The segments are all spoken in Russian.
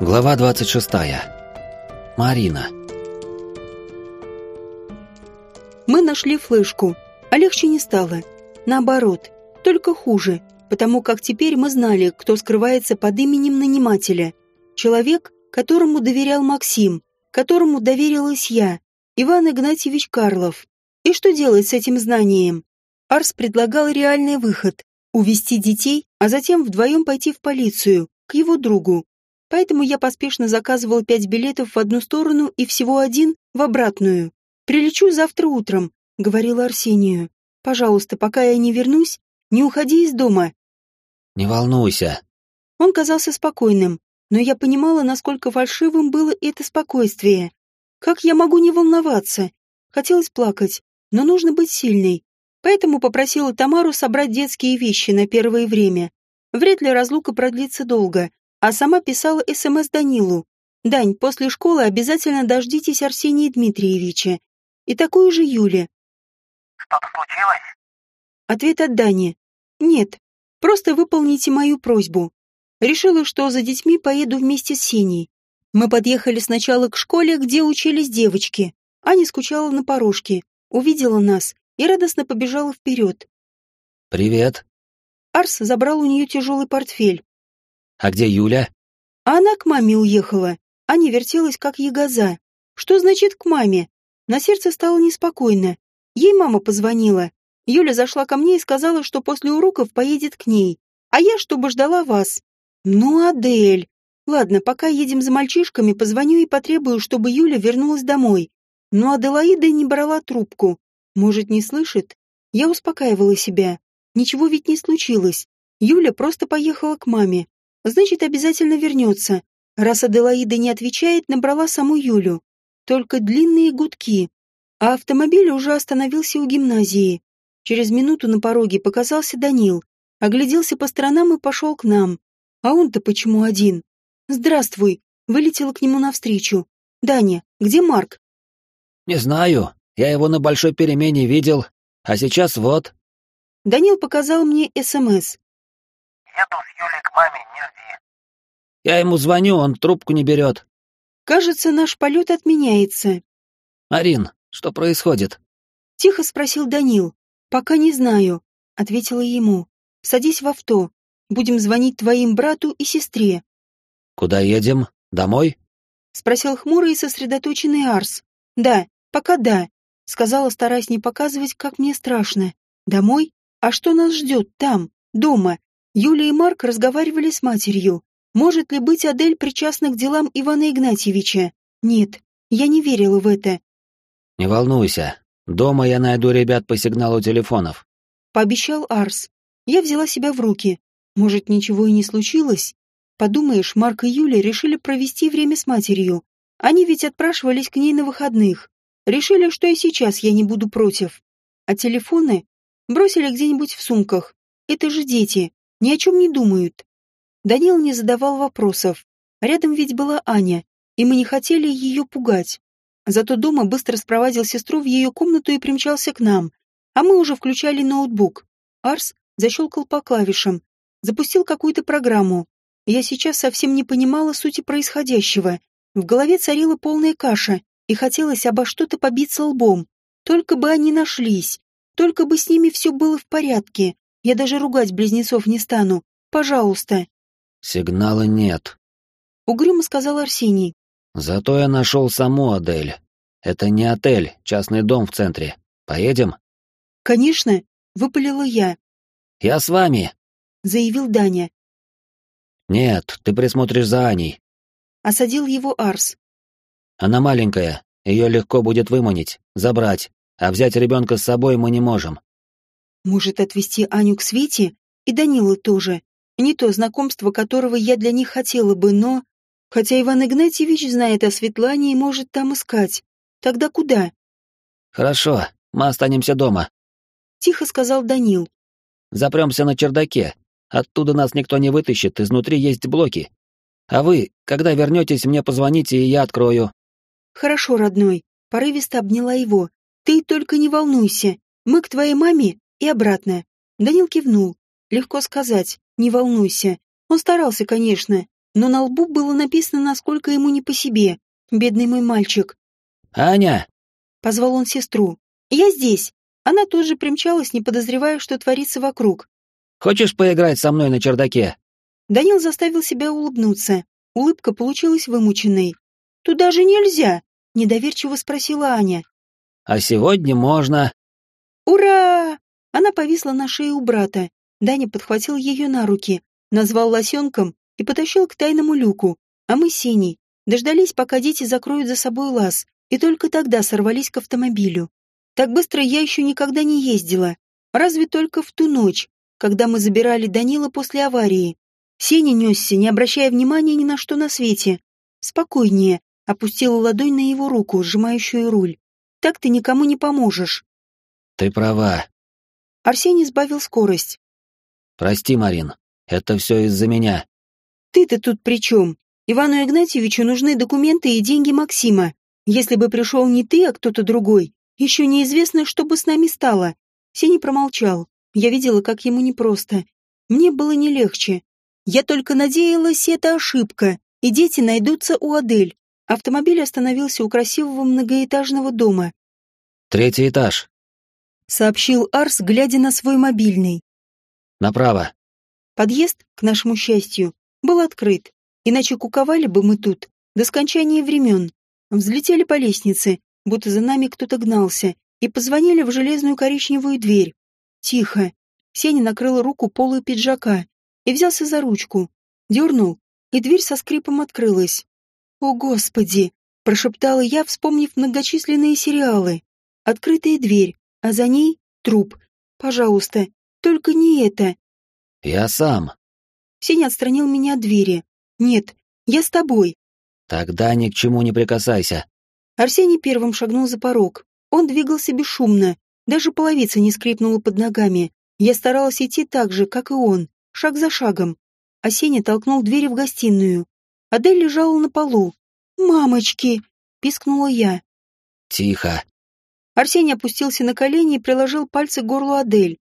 Глава 26. Марина. Мы нашли флешку, а легче не стало. Наоборот, только хуже, потому как теперь мы знали, кто скрывается под именем нанимателя. Человек, которому доверял Максим, которому доверилась я, Иван Игнатьевич Карлов. И что делать с этим знанием? Арс предлагал реальный выход – увести детей, а затем вдвоем пойти в полицию, к его другу. Поэтому я поспешно заказывал пять билетов в одну сторону и всего один в обратную. «Прилечу завтра утром», — говорила Арсению. «Пожалуйста, пока я не вернусь, не уходи из дома». «Не волнуйся». Он казался спокойным, но я понимала, насколько фальшивым было это спокойствие. Как я могу не волноваться? Хотелось плакать, но нужно быть сильной. Поэтому попросила Тамару собрать детские вещи на первое время. Вряд ли разлука продлится долго, а сама писала СМС Данилу. «Дань, после школы обязательно дождитесь Арсения Дмитриевича. И такую же Юле». «Что-то случилось?» Ответ от Дани. «Нет, просто выполните мою просьбу». Решила, что за детьми поеду вместе с Синей. Мы подъехали сначала к школе, где учились девочки. Аня скучала на порожке, увидела нас и радостно побежала вперед. «Привет». Арс забрал у нее тяжелый портфель. А где Юля? А она к маме уехала. Аня вертелась, как ягоза. Что значит к маме? На сердце стало неспокойно. Ей мама позвонила. Юля зашла ко мне и сказала, что после уроков поедет к ней. А я, чтобы ждала вас. Ну, Адель. Ладно, пока едем за мальчишками, позвоню и потребую, чтобы Юля вернулась домой. Но Аделаида не брала трубку. Может, не слышит? Я успокаивала себя. Ничего ведь не случилось. Юля просто поехала к маме. Значит, обязательно вернется. Раз Аделаида не отвечает, набрала саму Юлю. Только длинные гудки. А автомобиль уже остановился у гимназии. Через минуту на пороге показался Данил. Огляделся по сторонам и пошел к нам. А он-то почему один? «Здравствуй!» Вылетела к нему навстречу. «Даня, где Марк?» «Не знаю. Я его на большой перемене видел. А сейчас вот...» Данил показал мне СМС. Еду с Юлей к маме, не жди. Я ему звоню, он трубку не берет. Кажется, наш полет отменяется. Марин, что происходит? Тихо спросил Данил. Пока не знаю, ответила ему. Садись в авто. Будем звонить твоим брату и сестре. Куда едем? Домой? Спросил хмурый и сосредоточенный Арс. Да, пока да, сказала, стараясь не показывать, как мне страшно. Домой? А что нас ждет там, дома? Юля и Марк разговаривали с матерью. Может ли быть Адель причастна к делам Ивана Игнатьевича? Нет, я не верила в это. Не волнуйся. Дома я найду ребят по сигналу телефонов. Пообещал Арс. Я взяла себя в руки. Может, ничего и не случилось? Подумаешь, Марк и Юля решили провести время с матерью. Они ведь отпрашивались к ней на выходных. Решили, что и сейчас я не буду против. А телефоны бросили где-нибудь в сумках. Это же дети ни о чем не думают. Данил не задавал вопросов. Рядом ведь была Аня, и мы не хотели ее пугать. Зато дома быстро спровадил сестру в ее комнату и примчался к нам. А мы уже включали ноутбук. Арс защелкал по клавишам, запустил какую-то программу. Я сейчас совсем не понимала сути происходящего. В голове царила полная каша, и хотелось обо что-то побиться лбом. Только бы они нашлись, только бы с ними все было в порядке. Я даже ругать близнецов не стану. Пожалуйста. Сигнала нет. Угрюмо сказал Арсений. Зато я нашел саму Адель. Это не отель, частный дом в центре. Поедем? Конечно, выпалила я. Я с вами, заявил Даня. Нет, ты присмотришь за Аней. Осадил его Арс. Она маленькая, ее легко будет выманить, забрать, а взять ребенка с собой мы не можем. Может, отвезти Аню к Свете? И Данила тоже. Не то знакомство, которого я для них хотела бы, но... Хотя Иван Игнатьевич знает о Светлане и может там искать. Тогда куда? Хорошо, мы останемся дома. Тихо сказал Данил. Запремся на чердаке. Оттуда нас никто не вытащит, изнутри есть блоки. А вы, когда вернетесь, мне позвоните, и я открою. Хорошо, родной. Порывисто обняла его. Ты только не волнуйся. Мы к твоей маме и обратно. Данил кивнул. Легко сказать, не волнуйся. Он старался, конечно, но на лбу было написано, насколько ему не по себе. Бедный мой мальчик. «Аня!» — позвал он сестру. «Я здесь!» Она тут же примчалась, не подозревая, что творится вокруг. «Хочешь поиграть со мной на чердаке?» Данил заставил себя улыбнуться. Улыбка получилась вымученной. «Туда же нельзя!» — недоверчиво спросила Аня. «А сегодня можно...» «Ура!» Она повисла на шее у брата. Даня подхватил ее на руки, назвал лосенком и потащил к тайному люку, а мы с дождались, пока дети закроют за собой лаз, и только тогда сорвались к автомобилю. Так быстро я еще никогда не ездила, разве только в ту ночь, когда мы забирали Данила после аварии. Сеня несся, не обращая внимания ни на что на свете. Спокойнее, опустила ладонь на его руку, сжимающую руль. Так ты никому не поможешь. Ты права. Арсений сбавил скорость. Прости, Марин, это все из-за меня. Ты-то тут при чем? Ивану Игнатьевичу нужны документы и деньги Максима. Если бы пришел не ты, а кто-то другой, еще неизвестно, что бы с нами стало. Сеня промолчал. Я видела, как ему непросто. Мне было не легче. Я только надеялась, это ошибка, и дети найдутся у Адель. Автомобиль остановился у красивого многоэтажного дома. «Третий этаж», — сообщил Арс, глядя на свой мобильный. «Направо». Подъезд, к нашему счастью, был открыт, иначе куковали бы мы тут до скончания времен. Взлетели по лестнице, будто за нами кто-то гнался, и позвонили в железную коричневую дверь. Тихо. Сеня накрыл руку полой пиджака и взялся за ручку. Дернул, и дверь со скрипом открылась. «О, Господи!» — прошептала я, вспомнив многочисленные сериалы. Открытая дверь, а за ней труп. Пожалуйста, только не это. «Я сам». Сеня отстранил меня от двери. «Нет, я с тобой». Тогда ни к чему не прикасайся. Арсений первым шагнул за порог. Он двигался бесшумно, даже половица не скрипнула под ногами. Я старалась идти так же, как и он, шаг за шагом. Арсений толкнул дверь в гостиную. Адель лежала на полу. «Мамочки!» — пискнула я. Тихо. Арсений опустился на колени и приложил пальцы к горлу Адель.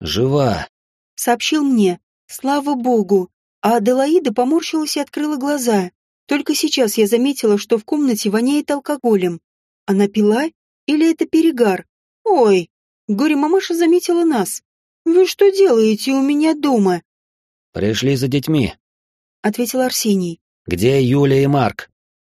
Жива. Сообщил мне. Слава богу. А Аделаида поморщилась и открыла глаза. Только сейчас я заметила, что в комнате воняет алкоголем. Она пила? Или это перегар? Ой, горе-мамаша заметила нас. Вы что делаете у меня дома? Пришли за детьми, ответил Арсений. Где Юля и Марк?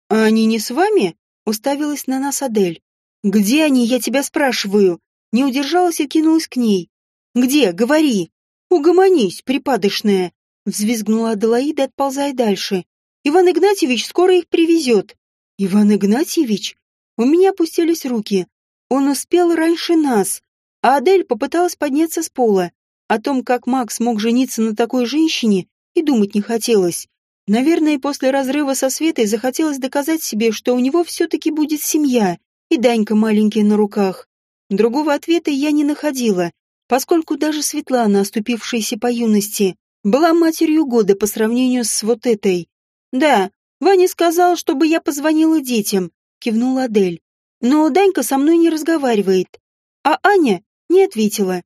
А они не с вами? Уставилась на нас Адель. Где они, я тебя спрашиваю? Не удержалась и кинулась к ней. Где? Говори. Угомонись, припадочная. Взвизгнула Аделаида, отползая дальше. Иван Игнатьевич скоро их привезет. Иван Игнатьевич? У меня опустились руки. Он успел раньше нас. А Адель попыталась подняться с пола. О том, как Макс мог жениться на такой женщине, и думать не хотелось. Наверное, после разрыва со Светой захотелось доказать себе, что у него все-таки будет семья и Данька маленький на руках. Другого ответа я не находила, поскольку даже Светлана, оступившаяся по юности, была матерью года по сравнению с вот этой. «Да, Ваня сказал, чтобы я позвонила детям», — кивнула Адель. «Но Данька со мной не разговаривает». А Аня не ответила.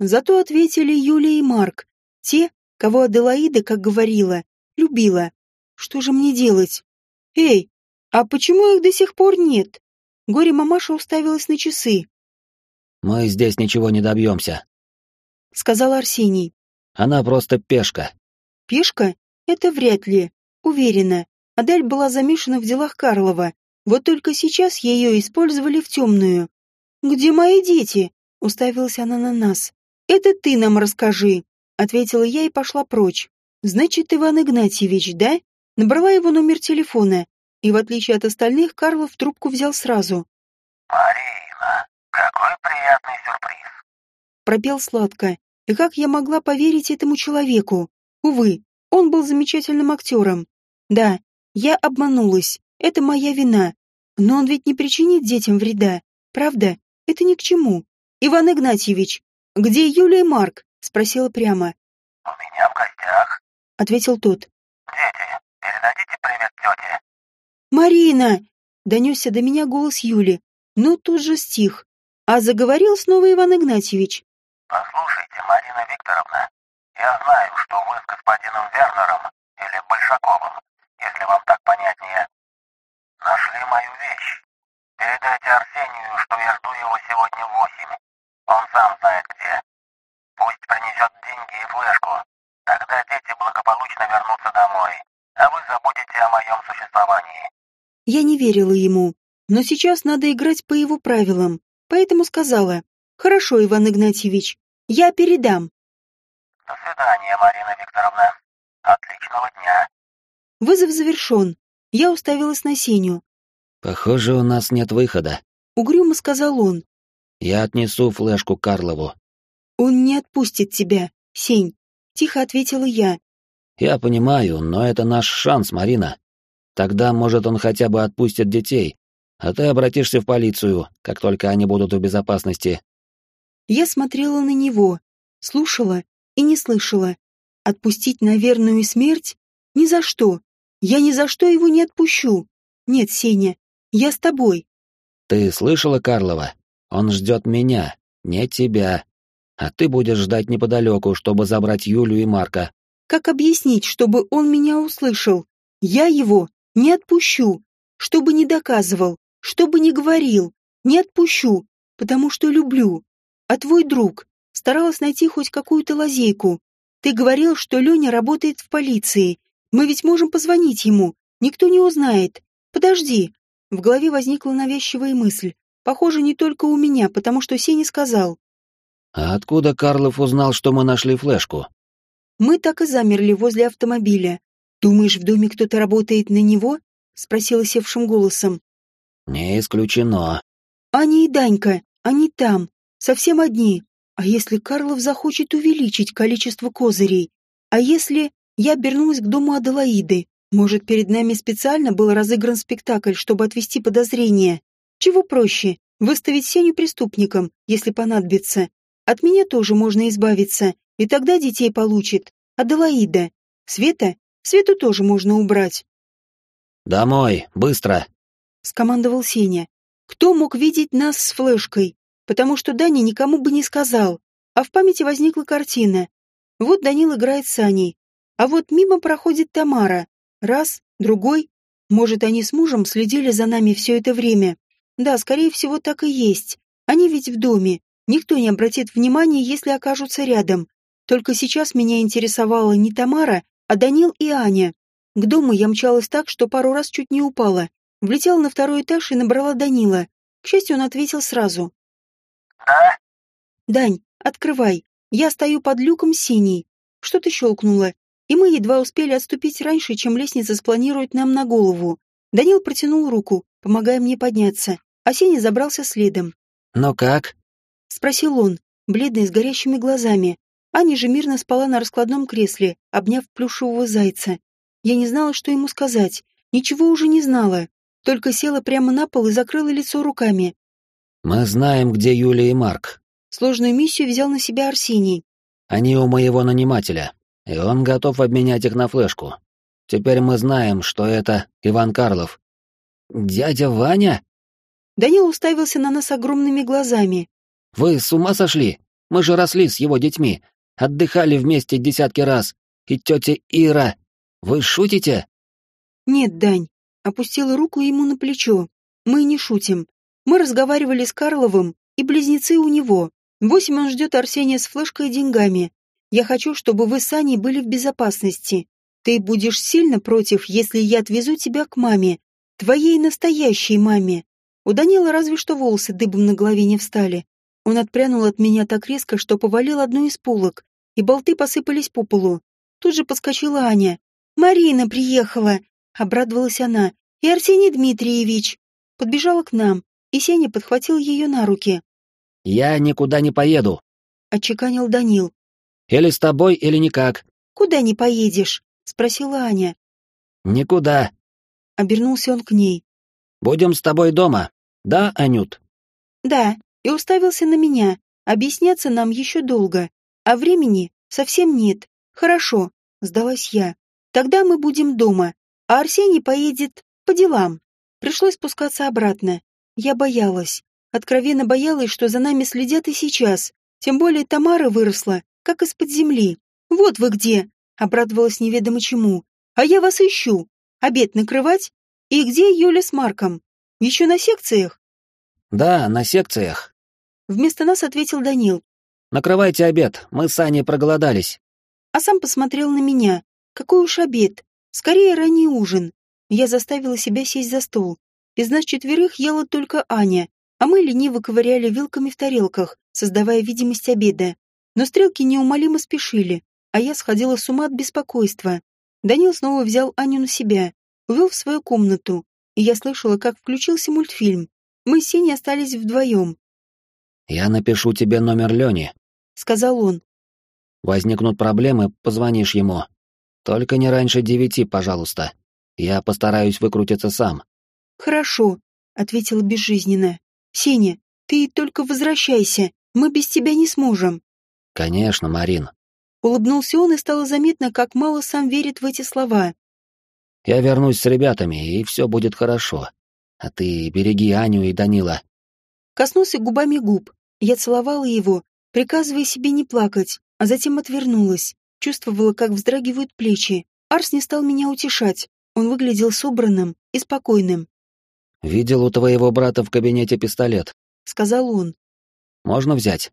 Зато ответили Юля и Марк, те, кого Аделаида, как говорила, любила. Что же мне делать? Эй, а почему их до сих пор нет? Горе-мамаша уставилась на часы. «Мы здесь ничего не добьемся», — сказал Арсений. «Она просто пешка». «Пешка? Это вряд ли. Уверена, Адель была замешана в делах Карлова. Вот только сейчас ее использовали в темную. «Где мои дети?» — уставилась она на нас. «Это ты нам расскажи», — ответила я и пошла прочь. «Значит, Иван Игнатьевич, да?» Набрала его номер телефона, и, в отличие от остальных, Карлов трубку взял сразу. «Марина, какой приятный сюрприз!» Пропел сладко. И как я могла поверить этому человеку? Увы, он был замечательным актером. Да, я обманулась. Это моя вина. Но он ведь не причинит детям вреда. Правда? Это ни к чему. Иван Игнатьевич, где Юлия и Марк? Спросила прямо. «У меня в гостях», — ответил тот. «Дети, передадите привет тете?» «Марина!» — донесся до меня голос Юли, Ну тут же стих. А заговорил снова Иван Игнатьевич. «Послушайте, Марина Викторовна, я знаю, что вы с господином Вернером или Большаковым, если вам так понятнее, нашли мою вещь. Передайте Арсению, что я жду его сегодня в восемь. Он сам знает где. Пусть принесет деньги и флешку. Тогда дети благополучно вернутся домой, а вы забудете о моем существовании. Я не верила ему, но сейчас надо играть по его правилам, поэтому сказала, «Хорошо, Иван Игнатьевич, я передам». До свидания, Марина Викторовна. Отличного дня. Вызов завершен. Я уставилась на Сеню. Похоже, у нас нет выхода. Угрюмо сказал он. Я отнесу флешку Карлову. Он не отпустит тебя, Сень. Тихо ответила я. Я понимаю, но это наш шанс, Марина. Тогда, может, он хотя бы отпустит детей, а ты обратишься в полицию, как только они будут в безопасности. Я смотрела на него, слушала и не слышала. Отпустить на верную смерть? Ни за что. Я ни за что его не отпущу. Нет, Сеня, я с тобой. Ты слышала Карлова? Он ждет меня, не тебя. А ты будешь ждать неподалеку, чтобы забрать Юлю и Марка. Как объяснить, чтобы он меня услышал? Я его не отпущу. Чтобы не доказывал, чтобы не говорил. Не отпущу, потому что люблю. А твой друг старалась найти хоть какую-то лазейку. Ты говорил, что Леня работает в полиции. Мы ведь можем позвонить ему. Никто не узнает. Подожди. В голове возникла навязчивая мысль. Похоже, не только у меня, потому что Сеня сказал. А откуда Карлов узнал, что мы нашли флешку? Мы так и замерли возле автомобиля. Думаешь, в доме кто-то работает на него? Спросила севшим голосом. Не исключено. Аня и Данька, они там, совсем одни. А если Карлов захочет увеличить количество козырей? А если я обернулась к дому Аделаиды? Может, перед нами специально был разыгран спектакль, чтобы отвести подозрения? Чего проще? Выставить Сеню преступником, если понадобится. От меня тоже можно избавиться, и тогда детей получит. Аделаида. Света? Свету тоже можно убрать. «Домой, быстро!» — скомандовал Сеня. Кто мог видеть нас с флешкой? Потому что Даня никому бы не сказал. А в памяти возникла картина. Вот Данил играет с Аней. А вот мимо проходит Тамара. Раз, другой. Может, они с мужем следили за нами все это время. Да, скорее всего, так и есть. Они ведь в доме. Никто не обратит внимания, если окажутся рядом. Только сейчас меня интересовала не Тамара, а Данил и Аня. К дому я мчалась так, что пару раз чуть не упала. Влетела на второй этаж и набрала Данила. К счастью, он ответил сразу. Да? «Дань, открывай. Я стою под люком синий». Что-то щелкнуло, и мы едва успели отступить раньше, чем лестница спланирует нам на голову. Данил протянул руку, помогая мне подняться, а Сеня забрался следом. «Ну как?» — спросил он, бледный, с горящими глазами. Аня же мирно спала на раскладном кресле, обняв плюшевого зайца. Я не знала, что ему сказать, ничего уже не знала, только села прямо на пол и закрыла лицо руками. «Мы знаем, где Юлия и Марк. Сложную миссию взял на себя Арсений. Они у моего нанимателя, и он готов обменять их на флешку. Теперь мы знаем, что это Иван Карлов». «Дядя Ваня?» Данил уставился на нас огромными глазами. «Вы с ума сошли? Мы же росли с его детьми, отдыхали вместе десятки раз. И тетя Ира. Вы шутите?» «Нет, Дань», — опустила руку ему на плечо. «Мы не шутим. Мы разговаривали с Карловым, и близнецы у него. Восемь он ждет Арсения с флешкой и деньгами. Я хочу, чтобы вы с Аней были в безопасности. Ты будешь сильно против, если я отвезу тебя к маме, твоей настоящей маме». У Данила разве что волосы дыбом на голове не встали. Он отпрянул от меня так резко, что повалил одну из полок, и болты посыпались по полу. Тут же подскочила Аня. «Марина приехала!» — обрадовалась она. «И Арсений Дмитриевич!» Подбежала к нам, и Сеня подхватил ее на руки. «Я никуда не поеду», — отчеканил Данил. «Или с тобой, или никак». «Куда не поедешь?» — спросила Аня. «Никуда». Обернулся он к ней. «Будем с тобой дома, да, Анют?» «Да», и уставился на меня. Объясняться нам еще долго, а времени совсем нет. Хорошо, сдалась я. Тогда мы будем дома, а Арсений поедет по делам. Пришлось спускаться обратно. Я боялась. Откровенно боялась, что за нами следят и сейчас. Тем более Тамара выросла, как из-под земли. «Вот вы где!» — обрадовалась неведомо чему. «А я вас ищу. Обед накрывать? И где Юля с Марком? Еще на секциях?» «Да, на секциях». Вместо нас ответил Данил. «Накрывайте обед, мы с Аней проголодались». а сам посмотрел на меня. Какой уж обед. Скорее ранний ужин. Я заставила себя сесть за стол. Из нас четверых ела только Аня, а мы лениво ковыряли вилками в тарелках, создавая видимость обеда. Но стрелки неумолимо спешили, а я сходила с ума от беспокойства. Данил снова взял Аню на себя, увел в свою комнату, и я слышала, как включился мультфильм. Мы с Синей остались вдвоем. «Я напишу тебе номер Лени», — сказал он. «Возникнут проблемы, позвонишь ему. Только не раньше девяти, пожалуйста. Я постараюсь выкрутиться сам». «Хорошо», — ответила безжизненно. «Сеня, ты только возвращайся, мы без тебя не сможем». «Конечно, Марин». Улыбнулся он, и стало заметно, как мало сам верит в эти слова. «Я вернусь с ребятами, и все будет хорошо. А ты береги Аню и Данила». Коснулся губами губ. Я целовала его, приказывая себе не плакать, а затем отвернулась. Чувствовала, как вздрагивают плечи. Арс не стал меня утешать. Он выглядел собранным и спокойным. «Видел у твоего брата в кабинете пистолет», — сказал он. «Можно взять?»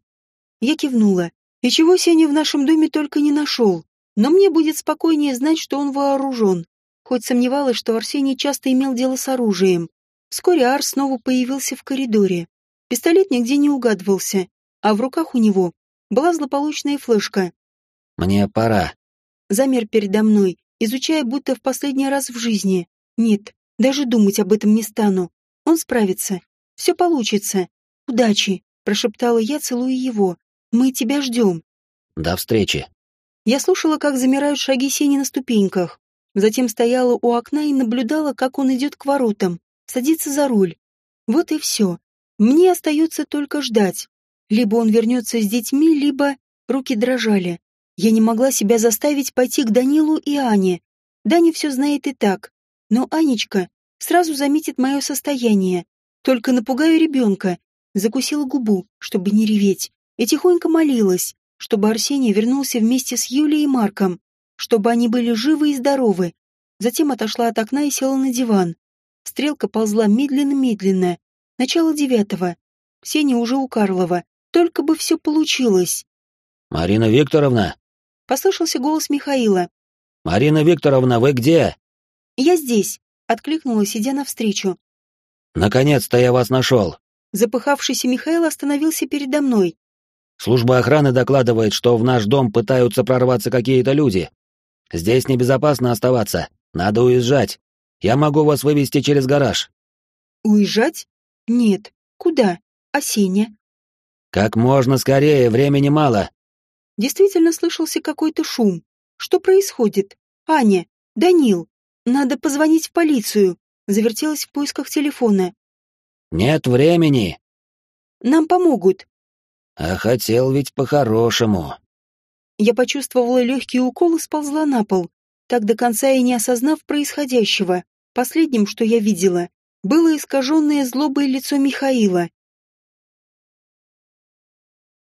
Я кивнула. И чего Сеня в нашем доме только не нашел. Но мне будет спокойнее знать, что он вооружен. Хоть сомневалась, что Арсений часто имел дело с оружием. Вскоре Арс снова появился в коридоре. Пистолет нигде не угадывался, а в руках у него была злополучная флешка. «Мне пора». Замер передо мной, изучая будто в последний раз в жизни. Нет, даже думать об этом не стану. Он справится. Все получится. Удачи, прошептала я, целуя его. Мы тебя ждем. До встречи. Я слушала, как замирают шаги Сени на ступеньках. Затем стояла у окна и наблюдала, как он идет к воротам, садится за руль. Вот и все. Мне остается только ждать. Либо он вернется с детьми, либо руки дрожали. Я не могла себя заставить пойти к Данилу и Ане. Даня все знает и так. Но Анечка сразу заметит мое состояние. Только напугаю ребенка. Закусила губу, чтобы не реветь, и тихонько молилась, чтобы Арсений вернулся вместе с Юлей и Марком, чтобы они были живы и здоровы. Затем отошла от окна и села на диван. Стрелка ползла медленно-медленно. Начало девятого. Сеня уже у Карлова. Только бы все получилось. «Марина Викторовна!» Послышался голос Михаила. «Марина Викторовна, вы где?» «Я здесь», — откликнулась, идя навстречу. «Наконец-то я вас нашел!» Запыхавшийся Михаил остановился передо мной. «Служба охраны докладывает, что в наш дом пытаются прорваться какие-то люди. Здесь небезопасно оставаться. Надо уезжать. Я могу вас вывести через гараж». «Уезжать? Нет. Куда? Сеня?» «Как можно скорее, времени мало». Действительно слышался какой-то шум. Что происходит? Аня, Данил, надо позвонить в полицию. Завертелась в поисках телефона. Нет времени. Нам помогут. А хотел ведь по-хорошему. Я почувствовала легкий укол и сползла на пол, так до конца и не осознав происходящего. Последним, что я видела, было искаженное злобой лицо Михаила.